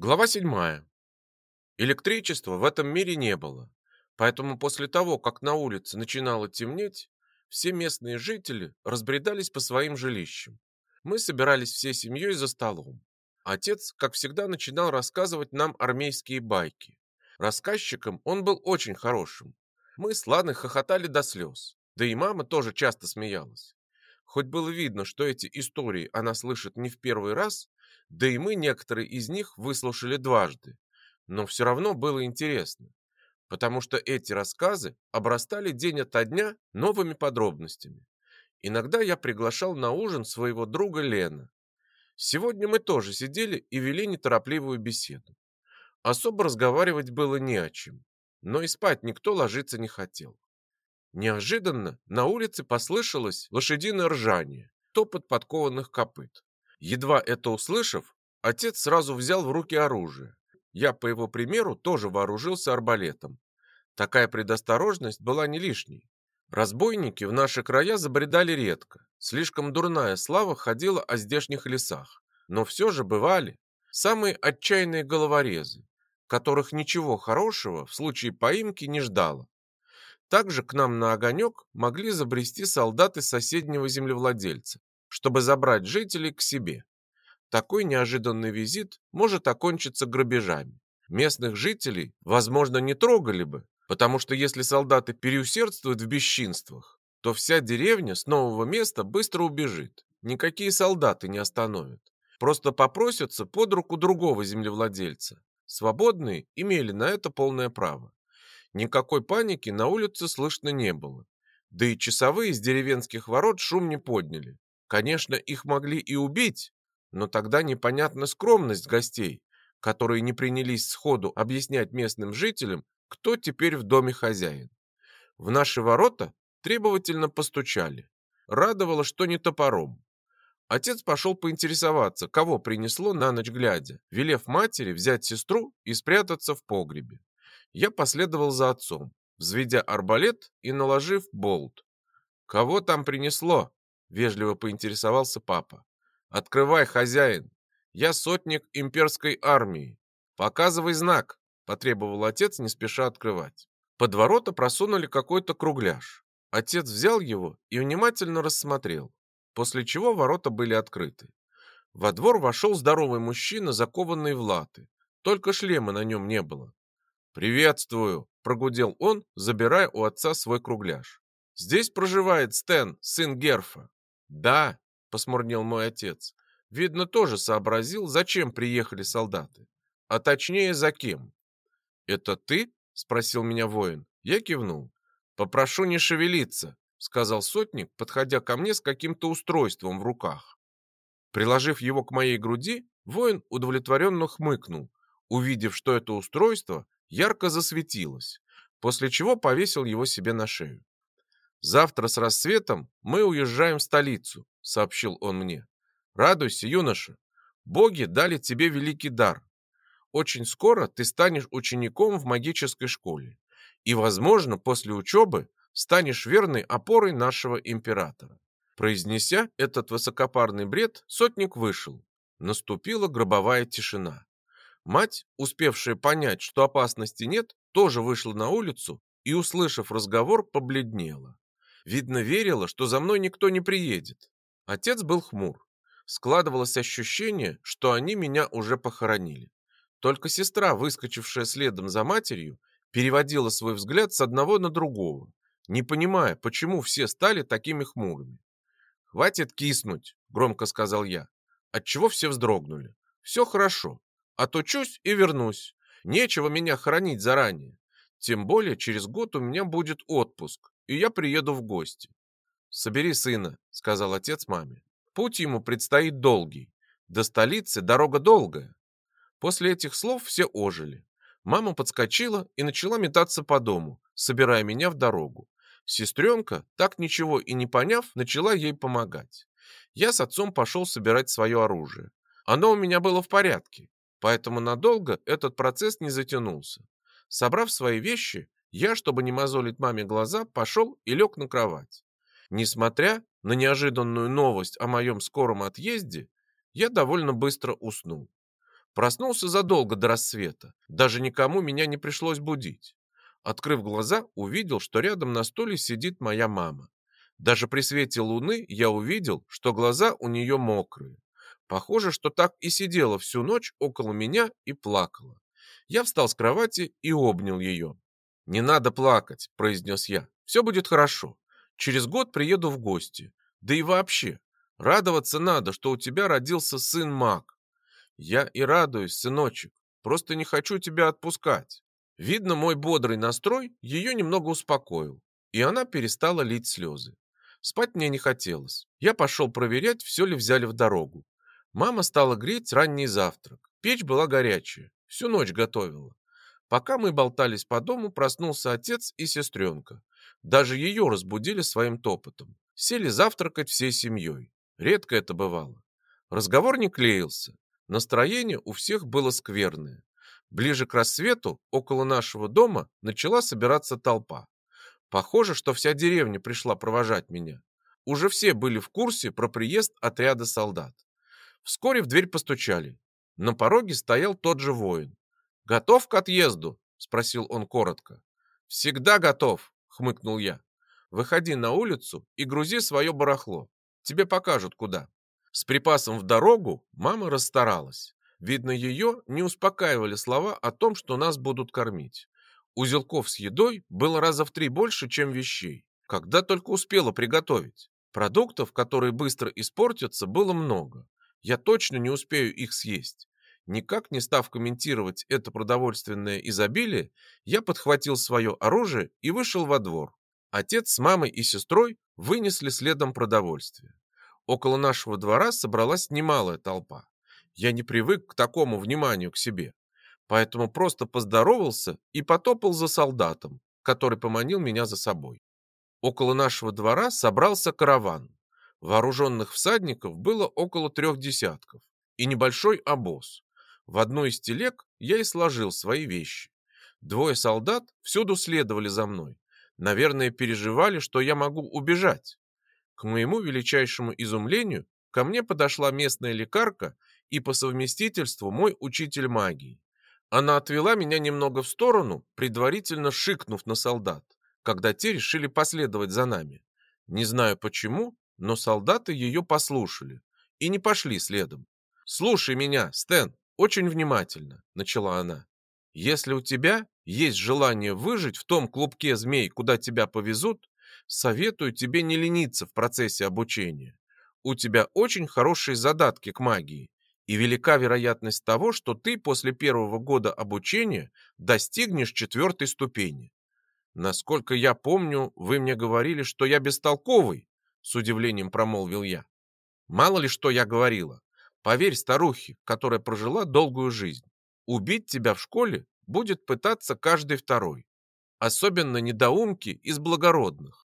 Глава 7. Электричества в этом мире не было, поэтому после того, как на улице начинало темнеть, все местные жители разбредались по своим жилищам. Мы собирались всей семьей за столом. Отец, как всегда, начинал рассказывать нам армейские байки. Рассказчиком он был очень хорошим. Мы с Ладой хохотали до слез, да и мама тоже часто смеялась. Хоть было видно, что эти истории она слышит не в первый раз, да и мы некоторые из них выслушали дважды. Но все равно было интересно, потому что эти рассказы обрастали день ото дня новыми подробностями. Иногда я приглашал на ужин своего друга Лена. Сегодня мы тоже сидели и вели неторопливую беседу. Особо разговаривать было не о чем, но и спать никто ложиться не хотел. Неожиданно на улице послышалось лошадиное ржание, топот подкованных копыт. Едва это услышав, отец сразу взял в руки оружие. Я, по его примеру, тоже вооружился арбалетом. Такая предосторожность была не лишней. Разбойники в наши края забредали редко. Слишком дурная слава ходила о здешних лесах. Но все же бывали самые отчаянные головорезы, которых ничего хорошего в случае поимки не ждало. Также к нам на огонек могли забрести солдаты соседнего землевладельца, чтобы забрать жителей к себе. Такой неожиданный визит может окончиться грабежами. Местных жителей, возможно, не трогали бы, потому что если солдаты переусердствуют в бесчинствах, то вся деревня с нового места быстро убежит. Никакие солдаты не остановят. Просто попросятся под руку другого землевладельца. Свободные имели на это полное право. Никакой паники на улице слышно не было. Да и часовые из деревенских ворот шум не подняли. Конечно, их могли и убить, но тогда непонятна скромность гостей, которые не принялись сходу объяснять местным жителям, кто теперь в доме хозяин. В наши ворота требовательно постучали. Радовало, что не топором. Отец пошел поинтересоваться, кого принесло на ночь глядя, велев матери взять сестру и спрятаться в погребе. Я последовал за отцом, взведя арбалет и наложив болт. «Кого там принесло?» Вежливо поинтересовался папа. «Открывай, хозяин! Я сотник имперской армии. Показывай знак!» Потребовал отец, не спеша открывать. Под ворота просунули какой-то кругляш. Отец взял его и внимательно рассмотрел, после чего ворота были открыты. Во двор вошел здоровый мужчина, закованный в латы. Только шлема на нем не было. «Приветствую!» – прогудел он, забирая у отца свой кругляш. «Здесь проживает Стэн, сын Герфа. «Да», — посмурнел мой отец, видно, тоже сообразил, зачем приехали солдаты. А точнее, за кем. «Это ты?» — спросил меня воин. Я кивнул. «Попрошу не шевелиться», — сказал сотник, подходя ко мне с каким-то устройством в руках. Приложив его к моей груди, воин удовлетворенно хмыкнул, увидев, что это устройство ярко засветилось, после чего повесил его себе на шею. «Завтра с рассветом мы уезжаем в столицу», — сообщил он мне. «Радуйся, юноша. Боги дали тебе великий дар. Очень скоро ты станешь учеником в магической школе. И, возможно, после учебы станешь верной опорой нашего императора». Произнеся этот высокопарный бред, сотник вышел. Наступила гробовая тишина. Мать, успевшая понять, что опасности нет, тоже вышла на улицу и, услышав разговор, побледнела. Видно, верила, что за мной никто не приедет. Отец был хмур. Складывалось ощущение, что они меня уже похоронили. Только сестра, выскочившая следом за матерью, переводила свой взгляд с одного на другого, не понимая, почему все стали такими хмурыми. «Хватит киснуть», — громко сказал я, отчего все вздрогнули. «Все хорошо, а то чусь и вернусь. Нечего меня хоронить заранее. Тем более через год у меня будет отпуск, и я приеду в гости. Собери сына, сказал отец маме. Путь ему предстоит долгий. До столицы дорога долгая. После этих слов все ожили. Мама подскочила и начала метаться по дому, собирая меня в дорогу. Сестренка, так ничего и не поняв, начала ей помогать. Я с отцом пошел собирать свое оружие. Оно у меня было в порядке, поэтому надолго этот процесс не затянулся. Собрав свои вещи, я, чтобы не мозолить маме глаза, пошел и лег на кровать. Несмотря на неожиданную новость о моем скором отъезде, я довольно быстро уснул. Проснулся задолго до рассвета. Даже никому меня не пришлось будить. Открыв глаза, увидел, что рядом на стуле сидит моя мама. Даже при свете луны я увидел, что глаза у нее мокрые. Похоже, что так и сидела всю ночь около меня и плакала. Я встал с кровати и обнял ее. «Не надо плакать», – произнес я. «Все будет хорошо. Через год приеду в гости. Да и вообще, радоваться надо, что у тебя родился сын Мак. Я и радуюсь, сыночек. Просто не хочу тебя отпускать». Видно, мой бодрый настрой ее немного успокоил, и она перестала лить слезы. Спать мне не хотелось. Я пошел проверять, все ли взяли в дорогу. Мама стала греть ранний завтрак. Печь была горячая, всю ночь готовила. Пока мы болтались по дому, проснулся отец и сестренка. Даже ее разбудили своим топотом. Сели завтракать всей семьей. Редко это бывало. Разговор не клеился. Настроение у всех было скверное. Ближе к рассвету около нашего дома начала собираться толпа. Похоже, что вся деревня пришла провожать меня. Уже все были в курсе про приезд отряда солдат. Вскоре в дверь постучали. На пороге стоял тот же воин. «Готов к отъезду?» – спросил он коротко. «Всегда готов», – хмыкнул я. «Выходи на улицу и грузи свое барахло. Тебе покажут, куда». С припасом в дорогу мама расстаралась. Видно, ее не успокаивали слова о том, что нас будут кормить. Узелков с едой было раза в три больше, чем вещей. Когда только успела приготовить. Продуктов, которые быстро испортятся, было много. Я точно не успею их съесть. Никак не став комментировать это продовольственное изобилие, я подхватил свое оружие и вышел во двор. Отец с мамой и сестрой вынесли следом продовольствие. Около нашего двора собралась немалая толпа. Я не привык к такому вниманию к себе, поэтому просто поздоровался и потопал за солдатом, который поманил меня за собой. Около нашего двора собрался караван. Вооруженных всадников было около трех десятков и небольшой обоз. В одной из телег я и сложил свои вещи. Двое солдат всюду следовали за мной. Наверное, переживали, что я могу убежать. К моему величайшему изумлению ко мне подошла местная лекарка и по совместительству мой учитель магии. Она отвела меня немного в сторону, предварительно шикнув на солдат, когда те решили последовать за нами. Не знаю почему, но солдаты ее послушали и не пошли следом. «Слушай меня, Стэн, очень внимательно», — начала она. «Если у тебя есть желание выжить в том клубке змей, куда тебя повезут, советую тебе не лениться в процессе обучения. У тебя очень хорошие задатки к магии, и велика вероятность того, что ты после первого года обучения достигнешь четвертой ступени. Насколько я помню, вы мне говорили, что я бестолковый, с удивлением промолвил я. Мало ли что я говорила. Поверь старухе, которая прожила долгую жизнь. Убить тебя в школе будет пытаться каждый второй. Особенно недоумки из благородных.